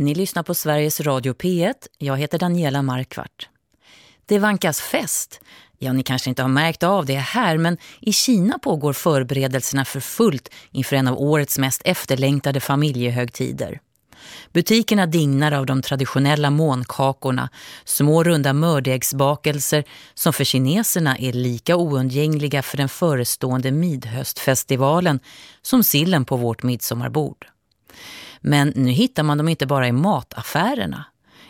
Ni lyssnar på Sveriges Radio P1. Jag heter Daniela Markvart. Det vankas fest. Ja, ni kanske inte har märkt av det här, men i Kina pågår förberedelserna för fullt inför en av årets mest efterlängtade familjehögtider. Butikerna dignar av de traditionella månkakorna, små runda mördegsbakelser som för kineserna är lika oundgängliga för den förestående midhöstfestivalen som sillen på vårt midsommarbord. Men nu hittar man dem inte bara i mataffärerna.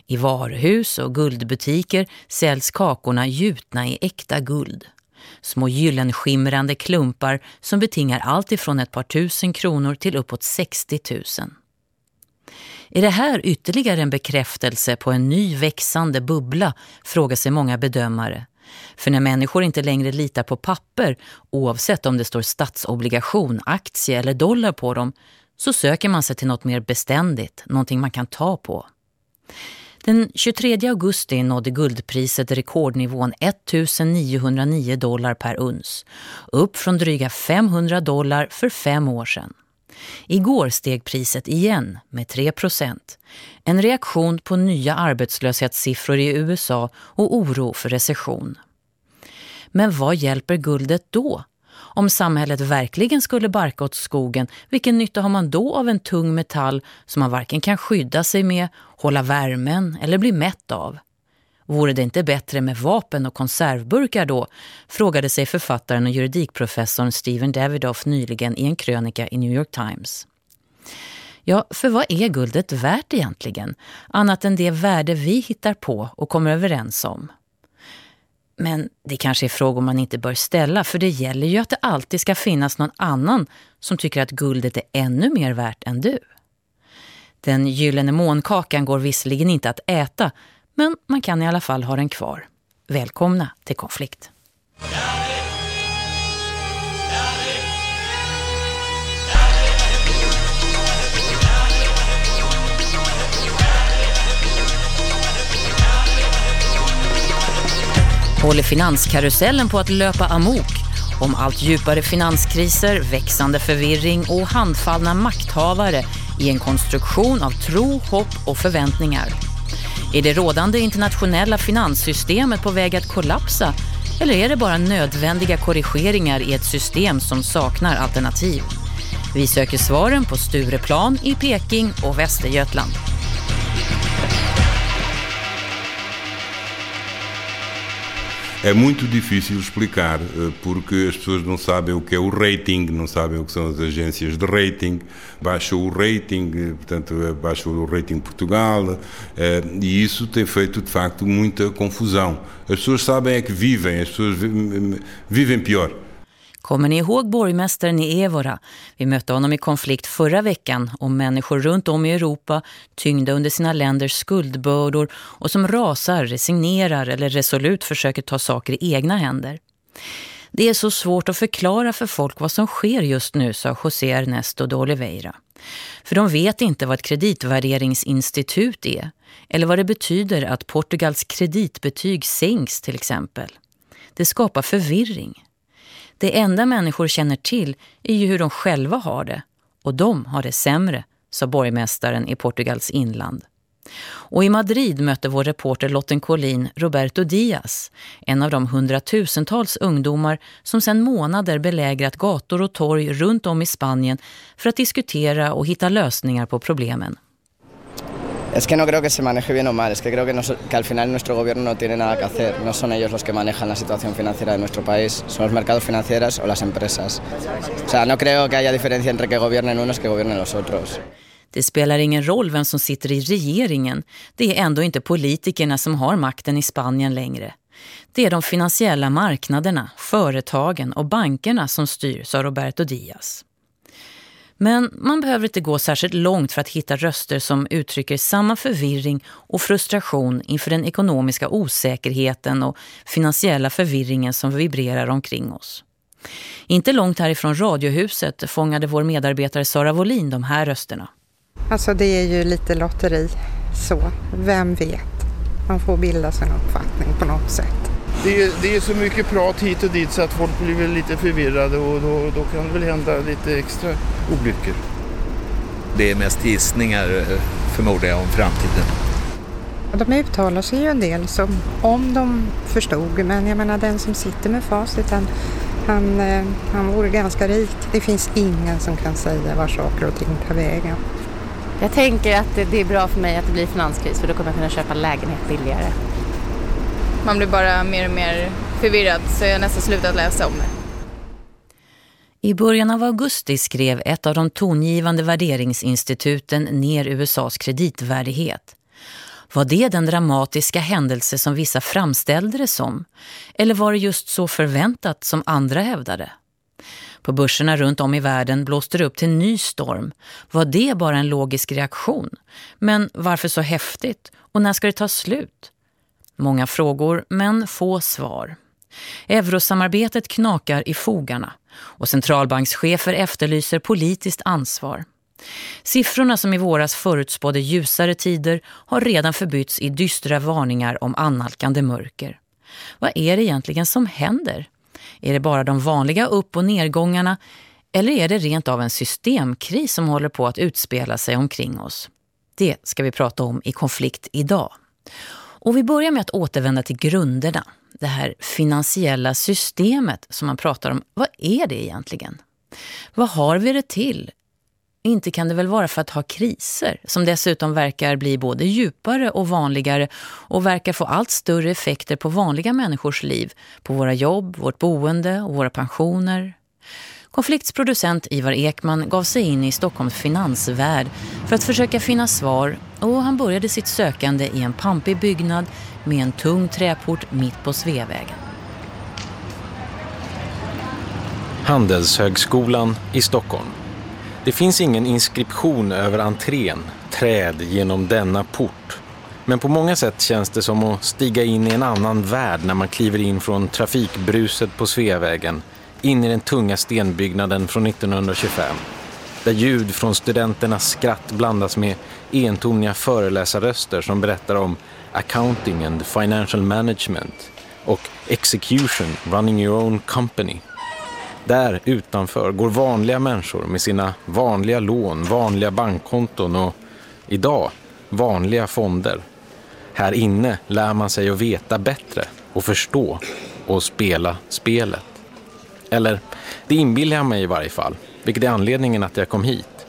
I varuhus och guldbutiker säljs kakorna gjutna i äkta guld. Små gyllenskimrande klumpar som betingar allt ifrån ett par tusen kronor till uppåt 60 000. Är det här ytterligare en bekräftelse på en ny växande bubbla, frågar sig många bedömare. För när människor inte längre litar på papper, oavsett om det står statsobligation, aktie eller dollar på dem, så söker man sig till något mer beständigt, någonting man kan ta på. Den 23 augusti nådde guldpriset rekordnivån 1909 dollar per uns, upp från dryga 500 dollar för fem år sedan. Igår steg priset igen med 3 procent. En reaktion på nya arbetslöshetssiffror i USA och oro för recession. Men vad hjälper guldet då? Om samhället verkligen skulle barka åt skogen, vilken nytta har man då av en tung metall som man varken kan skydda sig med, hålla värmen eller bli mätt av? Vore det inte bättre med vapen och konservburkar då? Frågade sig författaren och juridikprofessorn Steven Davidoff nyligen i en krönika i New York Times. Ja, för vad är guldet värt egentligen? Annat än det värde vi hittar på och kommer överens om. Men det kanske är frågor man inte bör ställa för det gäller ju att det alltid ska finnas någon annan som tycker att guldet är ännu mer värt än du. Den gyllene månkakan går visserligen inte att äta men man kan i alla fall ha den kvar. Välkomna till konflikt. Håller finanskarusellen på att löpa amok om allt djupare finanskriser, växande förvirring och handfallna makthavare i en konstruktion av tro, hopp och förväntningar. Är det rådande internationella finanssystemet på väg att kollapsa eller är det bara nödvändiga korrigeringar i ett system som saknar alternativ? Vi söker svaren på Stureplan i Peking och Västergötland. É muito difícil explicar, eh, porque as pessoas não sabem o que é o rating, não sabem o que são as agências de rating, baixou o rating, eh, portanto, eh, baixou o rating Portugal, e isso tem feito, de facto, muita confusão. As pessoas sabem é que vivem, as pessoas vivem pior. Kommer ni ihåg borgmästaren i Evora? Vi mötte honom i konflikt förra veckan om människor runt om i Europa tyngda under sina länders skuldbördor och som rasar, resignerar eller resolut försöker ta saker i egna händer. Det är så svårt att förklara för folk vad som sker just nu, sa José Ernesto de Oliveira. För de vet inte vad ett kreditvärderingsinstitut är eller vad det betyder att Portugals kreditbetyg sänks till exempel. Det skapar förvirring. Det enda människor känner till är ju hur de själva har det. Och de har det sämre, sa borgmästaren i Portugals inland. Och i Madrid mötte vår reporter Lotten Collin Roberto Diaz, en av de hundratusentals ungdomar som sedan månader belägrat gator och torg runt om i Spanien för att diskutera och hitta lösningar på problemen. Es que no creo que se maneje bien o mal, es que creo que, nos, que, al final nuestro gobierno no tiene nada que hacer. No son ellos los que manejan la situación financiera de nuestro país, son los mercados financieros o las empresas. O sea, no creo que haya diferencia entre que gobiernen unos que gobiernen los otros. Det spelar ingen roll vem som sitter i regeringen. Det är ändå inte politikerna som har makten i Spanien längre. Det är de finansiella marknaderna, företagen och bankerna som styr, sa Roberto Diaz. Men man behöver inte gå särskilt långt för att hitta röster som uttrycker samma förvirring och frustration inför den ekonomiska osäkerheten och finansiella förvirringen som vibrerar omkring oss. Inte långt härifrån Radiohuset fångade vår medarbetare Sara Volin de här rösterna. Alltså det är ju lite lotteri så, vem vet? Man får bilda sin uppfattning på något sätt det är, det är så mycket prat hit och dit så att folk blir lite förvirrade och då, då kan det väl hända lite extra olyckor. Det är mest gissningar. förmodar jag, om framtiden. De uttalar sig ju en del som om de förstod, men jag menar den som sitter med facit, han, han, eh, han vore ganska rik. Det finns ingen som kan säga var saker och ting tar vägen. Jag tänker att det är bra för mig att det blir finanskris för då kommer jag kunna köpa lägenhet billigare. Man blir bara mer och mer förvirrad så jag har nästan slutat läsa om det. I början av augusti skrev ett av de tongivande värderingsinstituten ner USAs kreditvärdighet. Var det den dramatiska händelse som vissa framställde det som? Eller var det just så förväntat som andra hävdade? På börserna runt om i världen blåste det upp till ny storm. Var det bara en logisk reaktion? Men varför så häftigt? Och när ska det ta slut? Många frågor, men få svar. Eurosamarbetet knakar i fogarna och centralbankschefer efterlyser politiskt ansvar. Siffrorna som i våras förutspådde ljusare tider har redan förbytts i dystra varningar om annalkande mörker. Vad är det egentligen som händer? Är det bara de vanliga upp- och nedgångarna eller är det rent av en systemkris som håller på att utspela sig omkring oss? Det ska vi prata om i konflikt idag. Och vi börjar med att återvända till grunderna. Det här finansiella systemet som man pratar om. Vad är det egentligen? Vad har vi det till? Inte kan det väl vara för att ha kriser som dessutom verkar bli både djupare och vanligare och verkar få allt större effekter på vanliga människors liv, på våra jobb, vårt boende och våra pensioner. Konfliktsproducent Ivar Ekman gav sig in i Stockholms finansvärld för att försöka finna svar och han började sitt sökande i en pampig byggnad med en tung träport mitt på Sveavägen. Handelshögskolan i Stockholm. Det finns ingen inskription över entrén, träd genom denna port. Men på många sätt känns det som att stiga in i en annan värld när man kliver in från trafikbruset på Sveavägen in i den tunga stenbyggnaden från 1925 där ljud från studenternas skratt blandas med entoniga föreläsarröster som berättar om accounting and financial management och execution, running your own company. Där utanför går vanliga människor med sina vanliga lån, vanliga bankkonton och idag vanliga fonder. Här inne lär man sig att veta bättre och förstå och spela spelet. Eller, det inbillar jag mig i varje fall, vilket är anledningen att jag kom hit.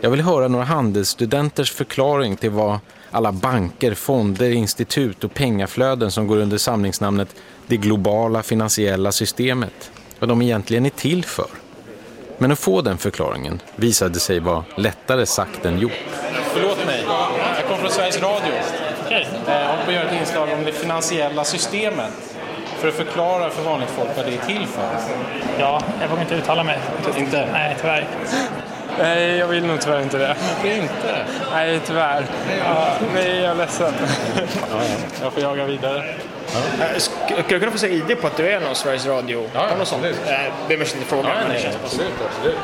Jag vill höra några handelsstudenters förklaring till vad alla banker, fonder, institut och pengaflöden som går under samlingsnamnet det globala finansiella systemet, vad de egentligen är till för. Men att få den förklaringen visade sig vara lättare sagt än gjort. Förlåt mig, jag kommer från Sveriges Radio. Jag håller på att göra ett inslag om det finansiella systemet för att förklara för vanligt folk vad det är till för. Ja, jag vågar inte uttala mig. Inte? Nej, tyvärr. Nej, jag vill nog tyvärr inte det. Varför inte? Nej, tyvärr. Ja, nej, jag är ledsen. Ja, ja. Jag får jaga vidare. Ja. Skulle jag kunna få säga ID på att du är någon Sveriges Radio? Ja, något absolut. sånt? Äh, det är inte fråga. Ja, nej, absolut, absolut.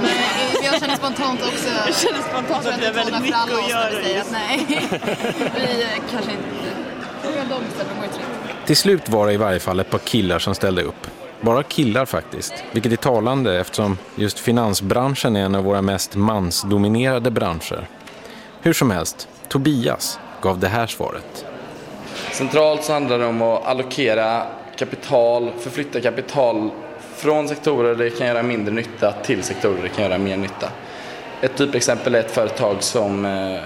Men jag känner spontant också... Jag känner spontant att vi har väldigt mycket att göra. Säger att nej, vi kanske inte... Till slut var det i varje fall ett par killar som ställde upp. Bara killar faktiskt, vilket är talande eftersom just finansbranschen är en av våra mest mansdominerade branscher. Hur som helst, Tobias gav det här svaret. Centralt så handlar det om att allokera kapital, förflytta kapital från sektorer där det kan göra mindre nytta till sektorer där det kan göra mer nytta. Ett typexempel är ett företag som eh,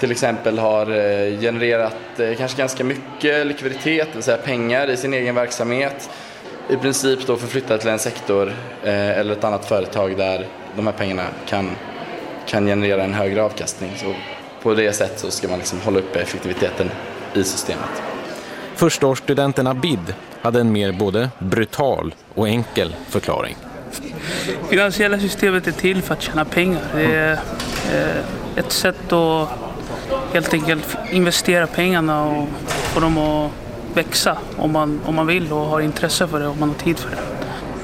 till exempel har eh, genererat eh, kanske ganska mycket likviditet, det vill säga pengar i sin egen verksamhet. I princip då förflytta till en sektor eller ett annat företag där de här pengarna kan, kan generera en högre avkastning. Så på det sättet så ska man liksom hålla uppe effektiviteten i systemet. Förstaårsstudenten Abid hade en mer både brutal och enkel förklaring. Finansiella systemet är till för att tjäna pengar. Det är ett sätt att helt enkelt investera pengarna och få dem att växa om man, om man vill och har intresse för det och man har tid för det.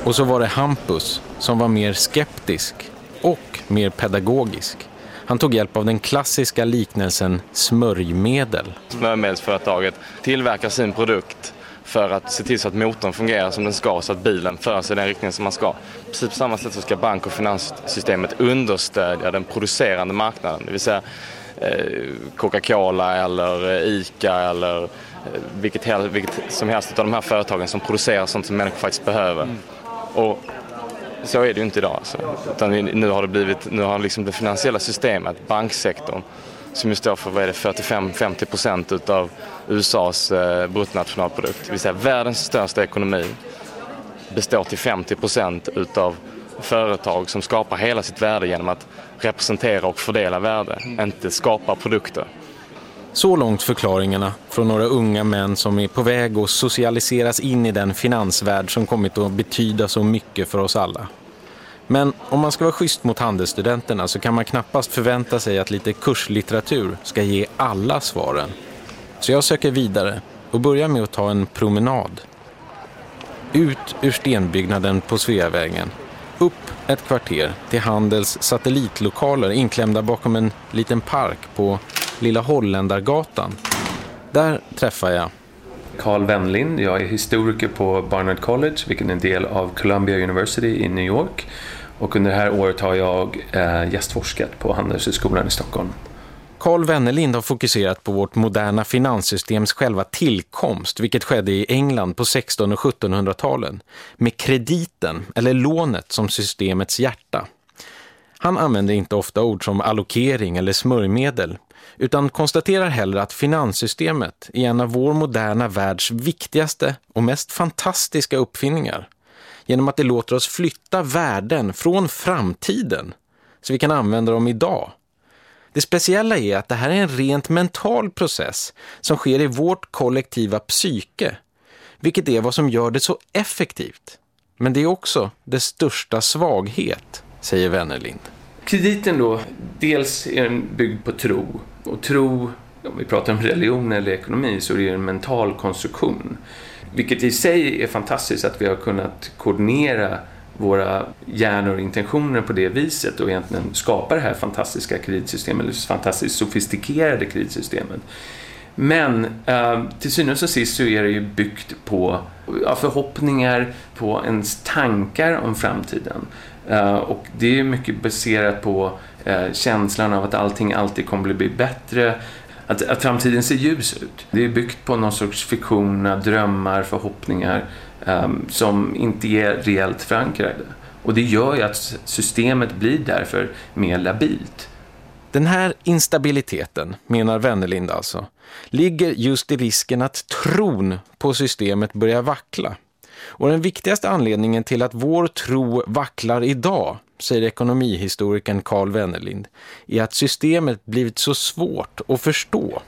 Och så var det Hampus som var mer skeptisk och mer pedagogisk. Han tog hjälp av den klassiska liknelsen smörjmedel. Smörjmedelsföretaget tillverkar sin produkt för att se till så att motorn fungerar som den ska så att bilen för sig i den riktning som man ska. Precis på samma sätt så ska bank- och finanssystemet understödja den producerande marknaden, det vill säga Coca-Cola eller ICA eller eh, vilket, vilket som helst av de här företagen som producerar sånt som människor faktiskt behöver. Mm. Och så är det ju inte idag. Alltså. Utan nu har det blivit, nu har liksom det finansiella systemet, banksektorn, som ju står för vad är det, 45-50 procent utav USAs eh, bruttonationalprodukt, det vill säga världens största ekonomi, består till 50 procent utav företag som skapar hela sitt värde genom att representera och fördela värde, mm. inte skapa produkter. Så långt förklaringarna från några unga män som är på väg att socialiseras in i den finansvärld som kommit att betyda så mycket för oss alla. Men om man ska vara schysst mot handelsstudenterna så kan man knappast förvänta sig att lite kurslitteratur ska ge alla svaren. Så jag söker vidare och börjar med att ta en promenad. Ut ur stenbyggnaden på Sveavägen. Upp ett kvarter till Handels satellitlokaler inklämda bakom en liten park på Lilla Holländargatan. Där träffar jag Carl Wenlind. Jag är historiker på Barnard College, vilket är en del av Columbia University i New York. Och under det här året har jag eh, gästforskat på Handelshögskolan i Stockholm. Carl Wennerlind har fokuserat på vårt moderna finanssystems själva tillkomst, vilket skedde i England på 1600- och 1700-talen, med krediten eller lånet som systemets hjärta. Han använder inte ofta ord som allokering eller smörjmedel, utan konstaterar hellre att finanssystemet är en av vår moderna världs viktigaste och mest fantastiska uppfinningar genom att det låter oss flytta värden från framtiden så vi kan använda dem idag. Det speciella är att det här är en rent mental process som sker i vårt kollektiva psyke, vilket är vad som gör det så effektivt. Men det är också dess största svaghet, säger Wennerlind. Krediten då, dels är den byggd på tro. Och tro, om vi pratar om religion eller ekonomi, så är det en mental konstruktion. Vilket i sig är fantastiskt att vi har kunnat koordinera våra hjärnor och intentioner på det viset och egentligen skapa det här fantastiska kreditsystemet, eller fantastiskt sofistikerade kreditsystemet. Men eh, till synes och sist så är det ju byggt på ja, förhoppningar, på ens tankar om framtiden. Eh, och det är mycket baserat på eh, känslan av att allting alltid kommer att bli bättre, att, att framtiden ser ljus ut. Det är byggt på någon sorts fiktion, drömmar, förhoppningar um, som inte är reellt förankrade. Och det gör ju att systemet blir därför mer labilt. Den här instabiliteten, menar Wennerlind alltså, ligger just i risken att tron på systemet börjar vackla. Och den viktigaste anledningen till att vår tro vacklar idag säger ekonomihistorikern Carl Wennerlind, är att systemet blivit så svårt att förstå.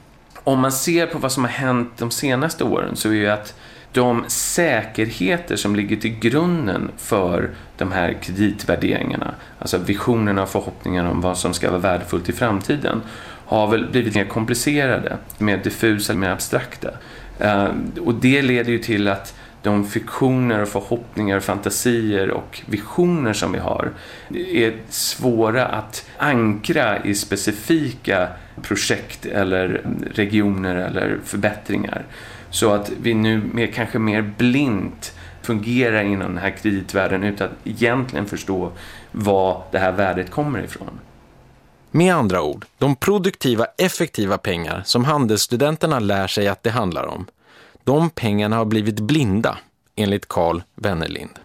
Om man ser på vad som har hänt de senaste åren så är ju att de säkerheter som ligger till grunden för de här kreditvärderingarna, alltså visionerna och förhoppningarna om vad som ska vara värdefullt i framtiden, har väl blivit mer komplicerade, mer diffusa, mer abstrakta. Eh, och det leder ju till att de fiktioner och förhoppningar, fantasier och visioner som vi har är svåra att ankra i specifika projekt eller regioner eller förbättringar. Så att vi nu mer, kanske mer blint fungerar inom den här kreditvärlden utan att egentligen förstå var det här värdet kommer ifrån. Med andra ord, de produktiva, effektiva pengar som handelsstudenterna lär sig att det handlar om de pengarna har blivit blinda, enligt Carl Wennerlind.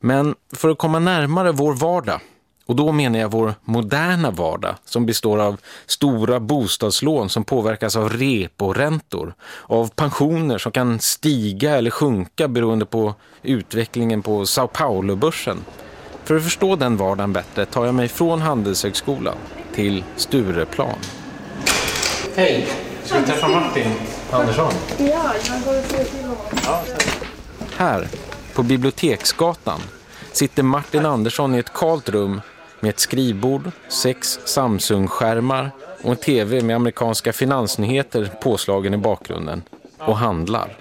Men för att komma närmare vår vardag, och då menar jag vår moderna vardag som består av stora bostadslån som påverkas av reporäntor, av pensioner som kan stiga eller sjunka beroende på utvecklingen på Sao Paulo-börsen. För att förstå den vardagen bättre tar jag mig från Handelshögskolan till Stureplan. Hej! Ska vi träffa Martin Andersson? Ja, jag går och ser till honom. Här, på Biblioteksgatan, sitter Martin Andersson i ett kalt rum med ett skrivbord, sex Samsung-skärmar och en tv med amerikanska finansnyheter påslagen i bakgrunden och handlar.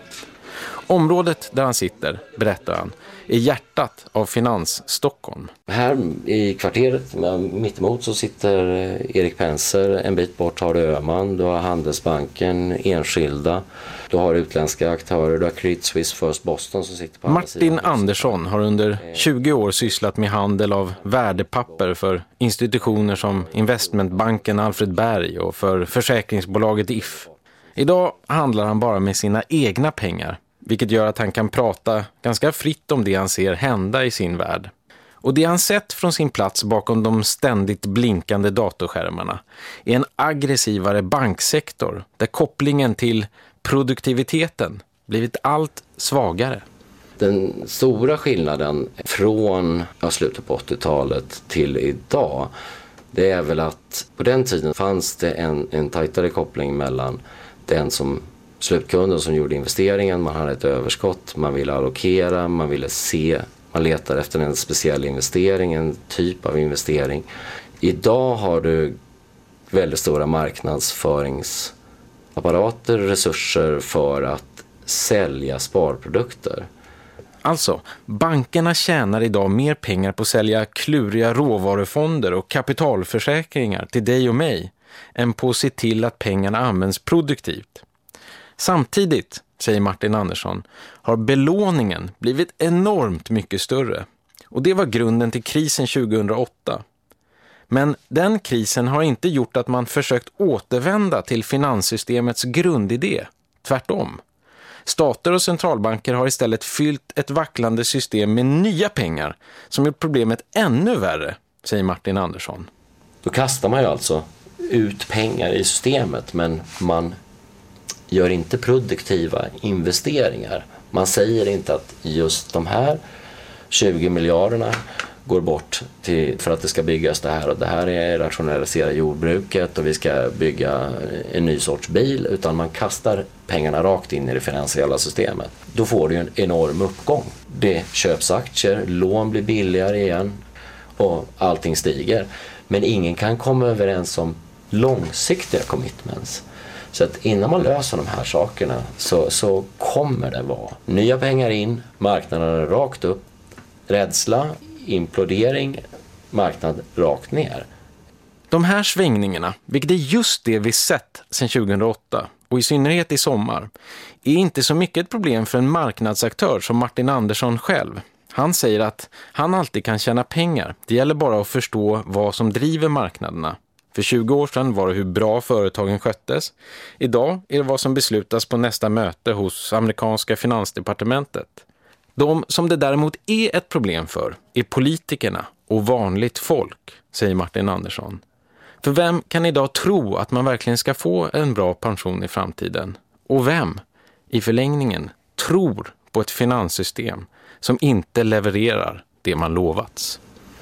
Området där han sitter, berättar han, är hjärtat av Finans-Stockholm. Här i kvarteret mittemot så sitter Erik Penser, en bit bort har du Öman, du har Handelsbanken, enskilda, du har utländska aktörer, du har Credit Suisse First Boston som sitter på Martin Andersson har under 20 år sysslat med handel av värdepapper för institutioner som investmentbanken Alfred Berg och för försäkringsbolaget If. Idag handlar han bara med sina egna pengar, vilket gör att han kan prata ganska fritt om det han ser hända i sin värld. Och det han sett från sin plats bakom de ständigt blinkande datorskärmarna är en aggressivare banksektor där kopplingen till produktiviteten blivit allt svagare. Den stora skillnaden från slutet på 80-talet till idag det är väl att på den tiden fanns det en, en tajtare koppling mellan den som slutkunden som gjorde investeringen, man hade ett överskott, man ville allokera, man ville se, man letar efter en speciell investering, en typ av investering. Idag har du väldigt stora marknadsföringsapparater, resurser för att sälja sparprodukter. Alltså, bankerna tjänar idag mer pengar på att sälja kluriga råvarufonder och kapitalförsäkringar till dig och mig än på att se till att pengarna används produktivt. Samtidigt, säger Martin Andersson, har belåningen blivit enormt mycket större. Och det var grunden till krisen 2008. Men den krisen har inte gjort att man försökt återvända till finanssystemets grundidé. Tvärtom. Stater och centralbanker har istället fyllt ett vacklande system med nya pengar som gjort problemet ännu värre, säger Martin Andersson. Då kastar man ju alltså ut pengar i systemet men man gör inte produktiva investeringar. Man säger inte att just de här 20 miljarderna går bort till, för att det ska byggas det här och det här är rationalisera jordbruket och vi ska bygga en ny sorts bil utan man kastar pengarna rakt in i det finansiella systemet. Då får du en enorm uppgång. Det köps aktier, lån blir billigare igen och allting stiger. Men ingen kan komma överens om långsiktiga commitments. Så att innan man löser de här sakerna så, så kommer det vara nya pengar in, marknaden rakt upp, rädsla, implodering, marknad rakt ner. De här svängningarna, vilket är just det vi sett sedan 2008 och i synnerhet i sommar, är inte så mycket ett problem för en marknadsaktör som Martin Andersson själv. Han säger att han alltid kan tjäna pengar. Det gäller bara att förstå vad som driver marknaderna. För 20 år sedan var det hur bra företagen sköttes. Idag är det vad som beslutas på nästa möte hos amerikanska finansdepartementet. De som det däremot är ett problem för är politikerna och vanligt folk, säger Martin Andersson. För vem kan idag tro att man verkligen ska få en bra pension i framtiden? Och vem, i förlängningen, tror på ett finanssystem som inte levererar det man lovats?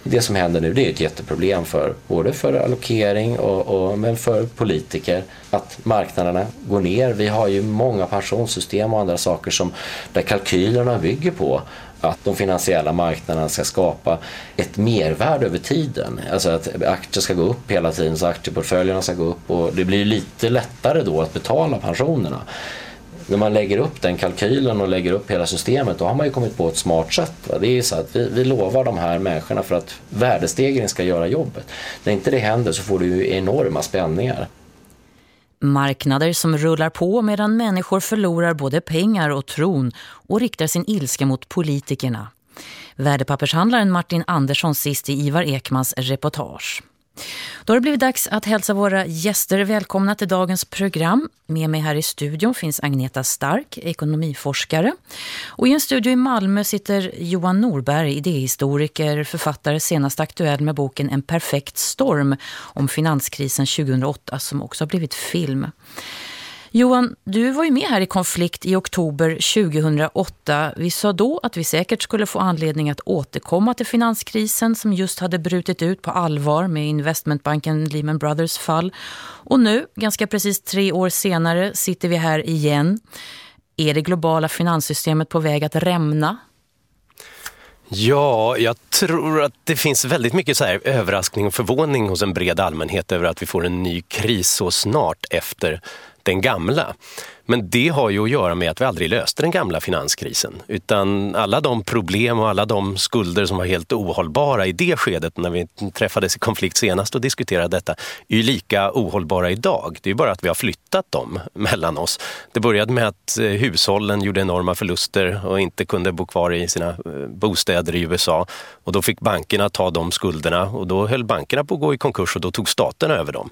Det som händer nu det är ett jätteproblem för både för allokering och, och, men för politiker att marknaderna går ner. Vi har ju många pensionssystem och andra saker som där kalkylerna bygger på att de finansiella marknaderna ska skapa ett mervärde över tiden. Alltså att aktier ska gå upp hela tiden så aktieportföljerna ska gå upp och det blir lite lättare då att betala pensionerna när man lägger upp den kalkylen och lägger upp hela systemet då har man ju kommit på ett smart sätt. Va? Det är så att vi, vi lovar de här människorna för att värdestegringen ska göra jobbet. När inte det händer så får du ju enorma spänningar. Marknader som rullar på medan människor förlorar både pengar och tron och riktar sin ilska mot politikerna. Värdepappershandlaren Martin Andersson sist i Ivar Ekmans reportage. Då har det blivit dags att hälsa våra gäster välkomna till dagens program. Med mig här i studion finns Agneta Stark, ekonomiforskare. Och i en studio i Malmö sitter Johan Norberg, idéhistoriker, författare senast aktuell med boken En perfekt storm om finanskrisen 2008 som också har blivit film. Johan, du var ju med här i konflikt i oktober 2008. Vi sa då att vi säkert skulle få anledning att återkomma till finanskrisen som just hade brutit ut på allvar med investmentbanken Lehman Brothers fall. Och nu, ganska precis tre år senare, sitter vi här igen. Är det globala finanssystemet på väg att rämna? Ja, jag tror att det finns väldigt mycket så här överraskning och förvåning hos en bred allmänhet över att vi får en ny kris så snart efter den gamla. Men det har ju att göra med att vi aldrig löste den gamla finanskrisen. Utan alla de problem och alla de skulder som var helt ohållbara i det skedet när vi träffades i konflikt senast och diskuterade detta är ju lika ohållbara idag. Det är bara att vi har flyttat dem mellan oss. Det började med att eh, hushållen gjorde enorma förluster och inte kunde bo kvar i sina eh, bostäder i USA. Och då fick bankerna ta de skulderna och då höll bankerna på att gå i konkurs och då tog staten över dem.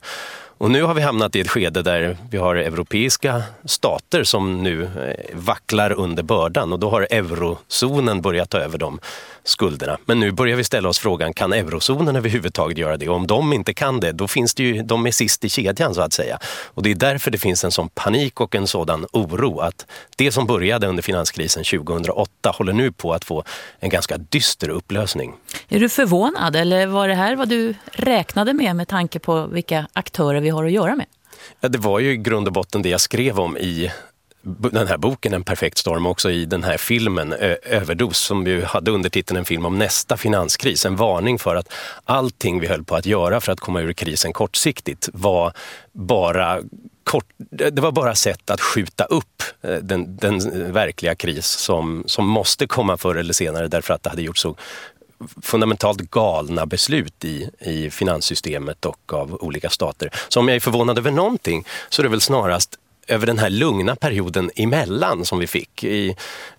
Och nu har vi hamnat i ett skede där vi har europeiska stater som nu eh, vacklar under bördan och då har eurozonen börjat ta över dem skulderna. Men nu börjar vi ställa oss frågan, kan eurozonen överhuvudtaget göra det? Och om de inte kan det, då finns det ju, de är sist i kedjan så att säga. Och det är därför det finns en sån panik och en sådan oro att det som började under finanskrisen 2008 håller nu på att få en ganska dyster upplösning. Är du förvånad eller var det här vad du räknade med med tanke på vilka aktörer vi har att göra med? Ja, det var ju i grund och botten det jag skrev om i den här boken En perfekt storm också i den här filmen Överdos som ju hade undertiteln en film om nästa finanskris. En varning för att allting vi höll på att göra för att komma ur krisen kortsiktigt var bara kort, det var bara sätt att skjuta upp eh, den, den verkliga kris som, som måste komma förr eller senare därför att det hade gjort så fundamentalt galna beslut i, i finanssystemet och av olika stater. Så om jag är förvånad över någonting så är det väl snarast över den här lugna perioden emellan som vi fick i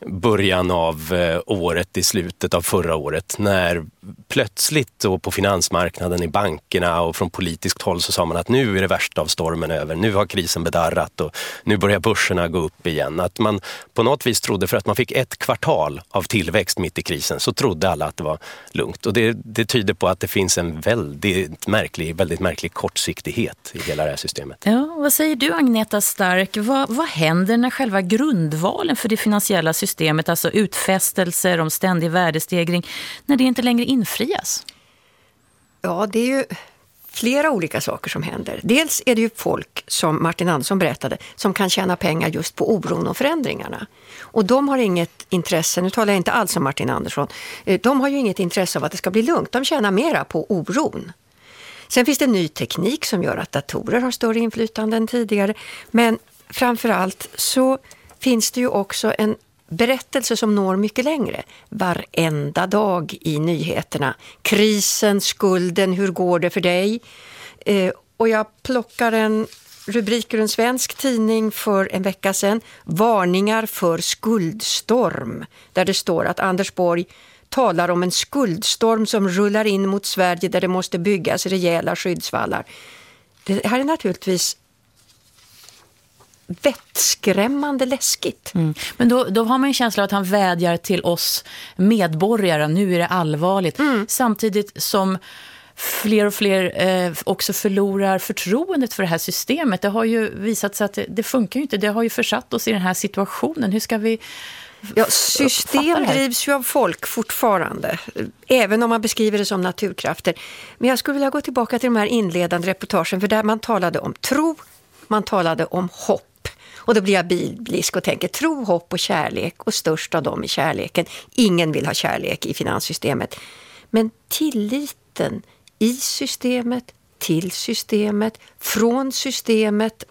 början av eh, året, i slutet av förra året, när plötsligt då på finansmarknaden, i bankerna och från politiskt håll så sa man att nu är det värsta av stormen över, nu har krisen bedarrat och nu börjar börserna gå upp igen. Att man på något vis trodde, för att man fick ett kvartal av tillväxt mitt i krisen, så trodde alla att det var lugnt. Och det, det tyder på att det finns en väldigt märklig, väldigt märklig kortsiktighet i hela det här systemet. Ja, vad säger du Agneta Mark, Vad, vad händer när själva grundvalen för det finansiella systemet, alltså utfästelser om ständig värdestegring, när det inte längre infrias? Ja, det är ju flera olika saker som händer. Dels är det ju folk, som Martin Andersson berättade, som kan tjäna pengar just på oron och förändringarna. Och de har inget intresse, nu talar jag inte alls om Martin Andersson, eh, de har ju inget intresse av att det ska bli lugnt. De tjänar mera på oron. Sen finns det ny teknik som gör att datorer har större inflytande än tidigare. Men framförallt så finns det ju också en berättelse som når mycket längre. Varenda dag i nyheterna. Krisen, skulden, hur går det för dig? Eh, och jag plockar en rubrik ur en svensk tidning för en vecka sedan. Varningar för skuldstorm. Där det står att Anders Borg talar om en skuldstorm som rullar in mot Sverige där det måste byggas rejäla skyddsvallar. Det här är naturligtvis vettskrämmande läskigt. Mm. Men då, då har man en känsla av att han vädjar till oss medborgare. Nu är det allvarligt. Mm. Samtidigt som fler och fler eh, också förlorar förtroendet för det här systemet. Det har ju visat sig att det, det funkar ju inte. Det har ju försatt oss i den här situationen. Hur ska vi... Ja, system drivs ju av folk fortfarande, även om man beskriver det som naturkrafter. Men jag skulle vilja gå tillbaka till de här inledande reportagen, för där man talade om tro, man talade om hopp. Och då blir jag biblisk och tänker tro, hopp och kärlek och störst av dem är kärleken. Ingen vill ha kärlek i finanssystemet. Men tilliten i systemet, till systemet, från systemet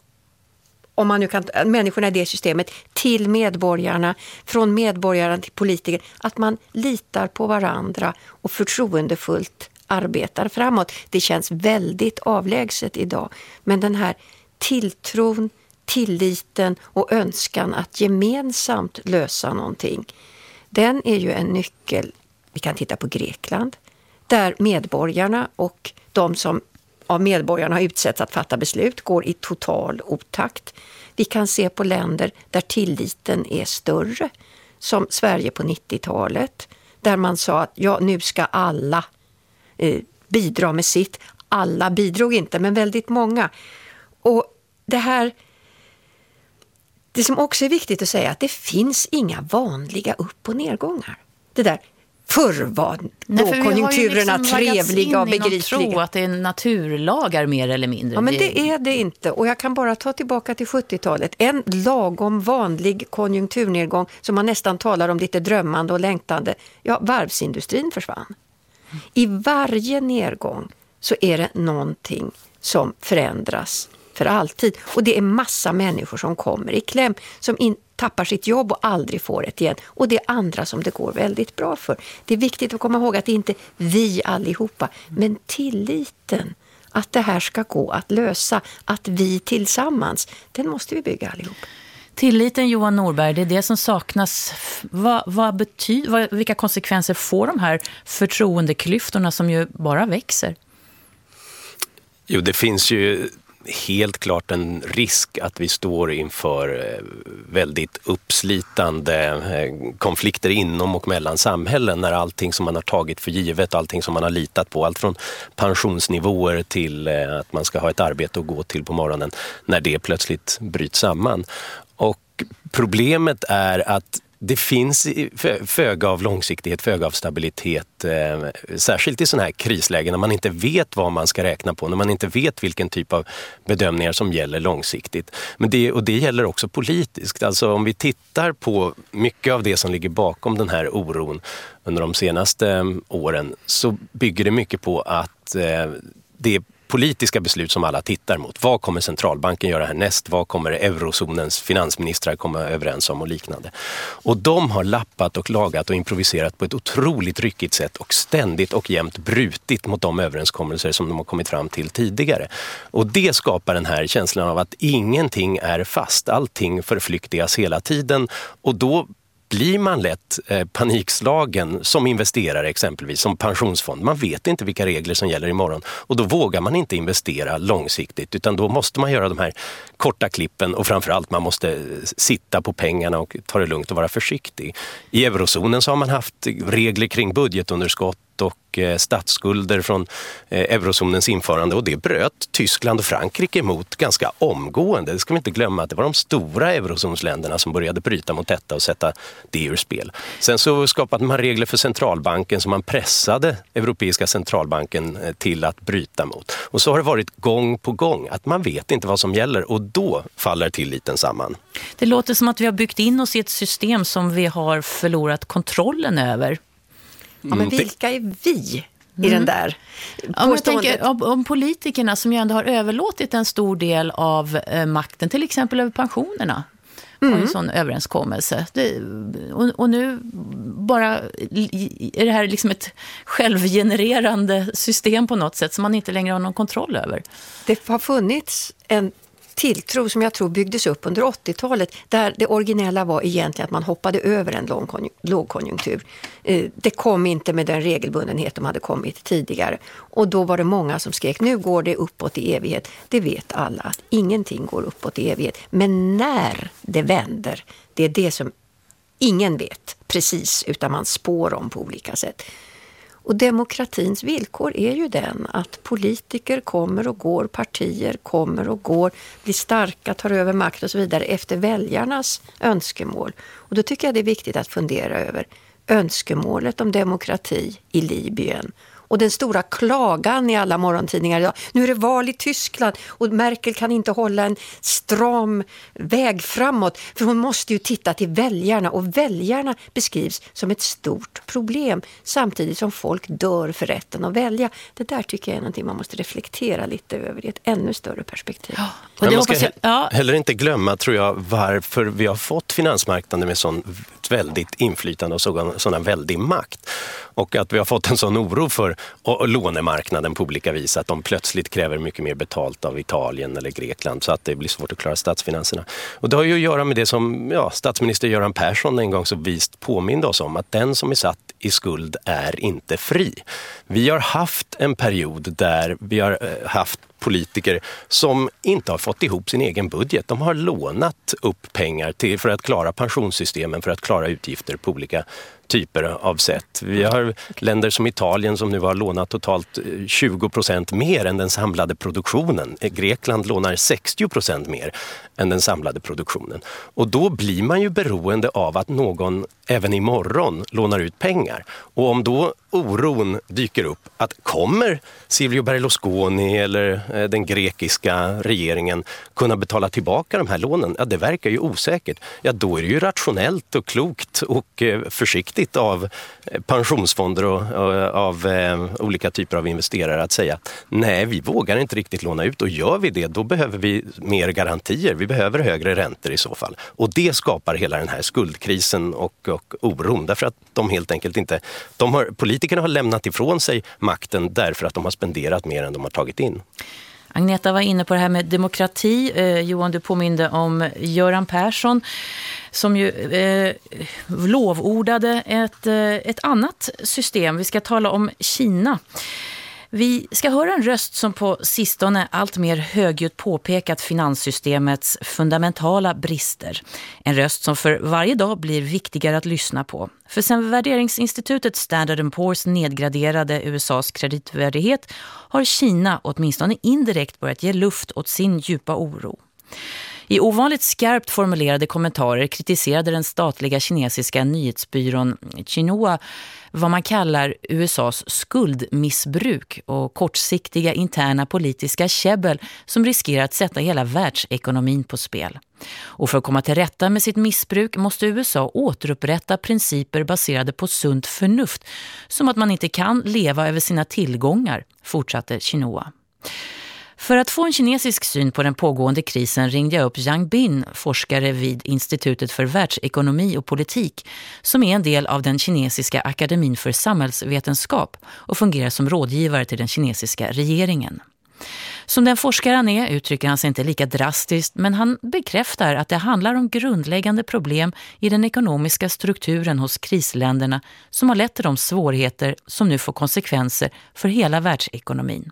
om man nu kan, människorna i det systemet, till medborgarna, från medborgaren till politiker, att man litar på varandra och förtroendefullt arbetar framåt. Det känns väldigt avlägset idag, men den här tilltron, tilliten och önskan att gemensamt lösa någonting, den är ju en nyckel. Vi kan titta på Grekland, där medborgarna och de som av medborgarna har utsetts att fatta beslut går i total otakt. Vi kan se på länder där tilliten är större, som Sverige på 90-talet, där man sa att ja, nu ska alla eh, bidra med sitt. Alla bidrog inte, men väldigt många. Och det här det som också är viktigt att säga är att det finns inga vanliga upp- och nedgångar. Det där Förr var Nej, konjunkturerna liksom trevliga och begripliga. tro att det är naturlagar mer eller mindre. Ja, men det är det inte. Och jag kan bara ta tillbaka till 70-talet. En lagom vanlig konjunkturnedgång som man nästan talar om lite drömmande och längtande. Ja, varvsindustrin försvann. I varje nedgång så är det någonting som förändras för alltid. Och det är massa människor som kommer i kläm, som in, tappar sitt jobb och aldrig får ett igen. Och det är andra som det går väldigt bra för. Det är viktigt att komma ihåg att det inte är vi allihopa, men tilliten att det här ska gå att lösa, att vi tillsammans, den måste vi bygga allihop. Tilliten Johan Norberg, det är det som saknas. Vad, vad betyder, vad, vilka konsekvenser får de här förtroendeklyftorna som ju bara växer? Jo, det finns ju helt klart en risk att vi står inför eh, väldigt uppslitande eh, konflikter inom och mellan samhällen när allting som man har tagit för givet, allting som man har litat på, allt från pensionsnivåer till eh, att man ska ha ett arbete att gå till på morgonen, när det plötsligt bryts samman. Och problemet är att det finns föga av långsiktighet, föga av stabilitet. Eh, särskilt i sådana här krislägen när man inte vet vad man ska räkna på, när man inte vet vilken typ av bedömningar som gäller långsiktigt. Men det, och det gäller också politiskt. Alltså om vi tittar på mycket av det som ligger bakom den här oron under de senaste eh, åren så bygger det mycket på att eh, det politiska beslut som alla tittar mot. Vad kommer centralbanken göra härnäst? Vad kommer eurozonens finansministrar komma överens om och liknande? Och de har lappat och lagat och improviserat på ett otroligt ryckigt sätt och ständigt och jämt brutit mot de överenskommelser som de har kommit fram till tidigare. Och det skapar den här känslan av att ingenting är fast. Allting förflyktigas hela tiden och då blir man lätt eh, panikslagen som investerare exempelvis, som pensionsfond. Man vet inte vilka regler som gäller imorgon och då vågar man inte investera långsiktigt utan då måste man göra de här korta klippen och framförallt man måste eh, sitta på pengarna och ta det lugnt och vara försiktig. I eurozonen så har man haft regler kring budgetunderskott och eh, statsskulder från eh, eurozonens införande och det bröt Tyskland och Frankrike emot ganska omgående. Det ska vi inte glömma att det var de stora eurozonsländerna som började bryta mot detta och sätta det ur spel. Sen så skapade man regler för centralbanken som man pressade Europeiska centralbanken eh, till att bryta mot. Och så har det varit gång på gång att man vet inte vad som gäller och då faller tilliten samman. Det låter som att vi har byggt in oss i ett system som vi har förlorat kontrollen över. Ja, men mm. vilka är vi i mm. den där ja, jag tänker om, om, politikerna som ju ändå har överlåtit en stor del av eh, makten, till exempel över pensionerna. Mm. en sån överenskommelse. Det, och, och, nu bara är det här liksom ett självgenererande system på något sätt som man inte längre har någon kontroll över. Det har funnits en tilltro som jag tror byggdes upp under 80-talet där det originella var egentligen att man hoppade över en lågkonjunktur. Eh, det kom inte med den regelbundenhet de hade kommit tidigare och då var det många som skrek nu går det uppåt i evighet. Det vet alla att ingenting går uppåt i evighet. Men när det vänder, det är det som ingen vet precis utan man spår om på olika sätt. Och demokratins villkor är ju den att politiker kommer och går, partier kommer och går, blir starka, tar över makt och så vidare efter väljarnas önskemål. Och då tycker jag det är viktigt att fundera över önskemålet om demokrati i Libyen och den stora klagan i alla morgontidningar idag. Nu är det val i Tyskland och Merkel kan inte hålla en stram väg framåt för hon måste ju titta till väljarna och väljarna beskrivs som ett stort problem samtidigt som folk dör för rätten att välja. Det där tycker jag är någonting man måste reflektera lite över i ett ännu större perspektiv. Ja, och det man ska jag, ja. heller inte glömma tror jag varför vi har fått finansmarknaden med sån väldigt inflytande och sådan väldig makt. Och att vi har fått en sån oro för lånemarknaden på olika vis, att de plötsligt kräver mycket mer betalt av Italien eller Grekland så att det blir svårt att klara statsfinanserna. Och det har ju att göra med det som ja, statsminister Göran Persson en gång så vist påminde oss om, att den som är satt i skuld är inte fri. Vi har haft en period där vi har eh, haft politiker som inte har fått ihop sin egen budget. De har lånat upp pengar till, för att klara pensionssystemen, för att klara utgifter på olika typer av sätt. Vi har länder som Italien som nu har lånat totalt 20 procent mer än den samlade produktionen. Grekland lånar 60 procent mer än den samlade produktionen. Och då blir man ju beroende av att någon även imorgon lånar ut pengar. Och om då oron dyker upp att kommer Silvio Berlusconi eller eh, den grekiska regeringen kunna betala tillbaka de här lånen? Ja, det verkar ju osäkert. Ja, då är det ju rationellt och klokt och eh, försiktigt av eh, pensionsfonder och, av olika typer av investerare att säga nej, vi vågar inte riktigt låna ut och gör vi det, då behöver vi mer garantier. Vi behöver högre räntor i så fall. Och det skapar hela den här skuldkrisen och, och oron därför att de helt enkelt inte, de har, politikerna har lämnat ifrån sig makten därför att de har spenderat mer än de har tagit in. Agneta var inne på det här med demokrati. Eh, Johan, du påminde om Göran Persson som ju eh, lovordade ett, eh, ett annat system. Vi ska tala om Kina. Vi ska höra en röst som på sistone allt mer högljutt påpekat finanssystemets fundamentala brister. En röst som för varje dag blir viktigare att lyssna på. För sen värderingsinstitutet Standard Poor's nedgraderade USAs kreditvärdighet har Kina åtminstone indirekt börjat ge luft åt sin djupa oro. I ovanligt skarpt formulerade kommentarer kritiserade den statliga kinesiska nyhetsbyrån Xinhua vad man kallar USAs skuldmissbruk och kortsiktiga interna politiska käbbel som riskerar att sätta hela världsekonomin på spel. Och för att komma till rätta med sitt missbruk måste USA återupprätta principer baserade på sunt förnuft som att man inte kan leva över sina tillgångar, fortsatte Chinoa. För att få en kinesisk syn på den pågående krisen ringde jag upp Yang Bin, forskare vid Institutet för världsekonomi och politik, som är en del av den kinesiska akademin för samhällsvetenskap och fungerar som rådgivare till den kinesiska regeringen. Som den forskare han är uttrycker han sig inte lika drastiskt men han bekräftar att det handlar om grundläggande problem i den ekonomiska strukturen hos krisländerna som har lett till de svårigheter som nu får konsekvenser för hela världsekonomin.